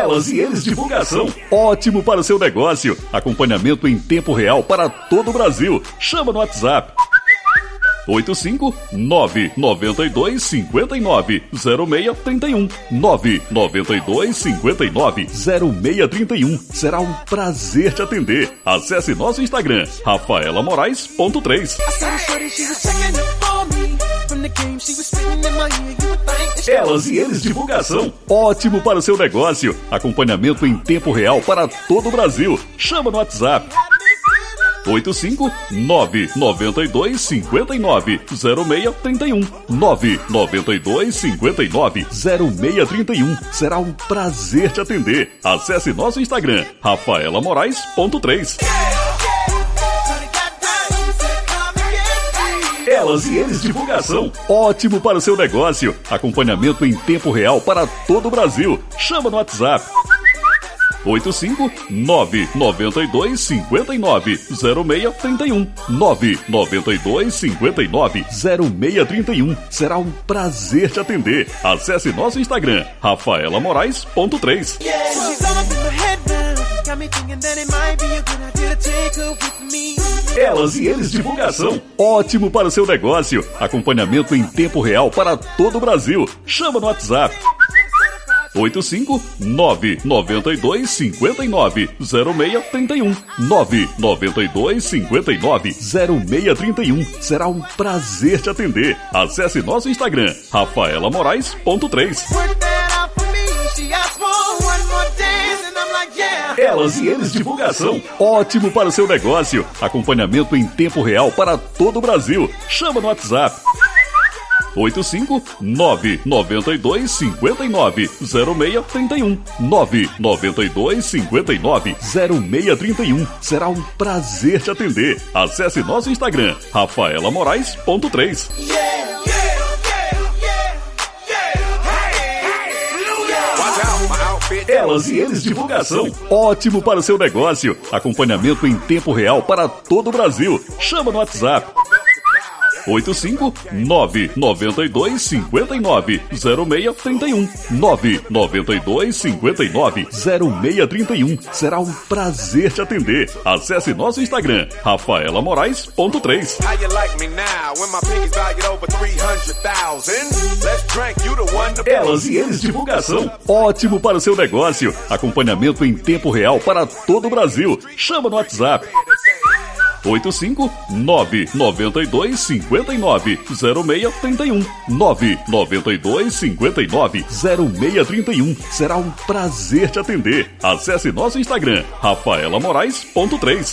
Elas e eles divulgação. Ótimo para o seu negócio. Acompanhamento em tempo real para todo o Brasil. Chama no WhatsApp. 85 992 59 0631 992 59 0631 Será um prazer te atender. Acesse nosso Instagram rafaelamorais.3 Elas e eles divulgação. Ótimo para o seu negócio. Acompanhamento em tempo real para todo o Brasil. Chama no WhatsApp. 85 992 59 0631 992 59 0631 Será um prazer te atender. Acesse nosso Instagram rafaelamorais.3 Elas e eles divulgação. Ótimo para o seu negócio. Acompanhamento em tempo real para todo o Brasil. Chama no WhatsApp. 85 992 59 0631 992 59 0631 Será um prazer te atender. Acesse nosso Instagram rafaelamorais.3 Elas e eles divulgação. Ótimo para o seu negócio. Acompanhamento em tempo real para todo o Brasil. Chama no WhatsApp. 85 992 59 0631 992 59 0631 Será um prazer te atender. Acesse nosso Instagram rafaelamorais.3 Elas e eles divulgação. Ótimo para o seu negócio. Acompanhamento em tempo real para todo o Brasil. Chama no WhatsApp. 85 992 59 0631 992 59 0631 Será um prazer te atender. Acesse nosso Instagram rafaelamorais.3 Elas e eles divulgação. Ótimo para o seu negócio. Acompanhamento em tempo real para todo o Brasil. Chama no WhatsApp. 85 992 59 0631 992 59 0631 Será um prazer te atender. Acesse nosso Instagram rafaelamorais.3 Elas e eles divulgação. Ótimo para o seu negócio. Acompanhamento em tempo real para todo o Brasil. Chama no WhatsApp. 85 992 59 0631 992 59 0631 Será um prazer te atender. Acesse nosso Instagram rafaelamorais.3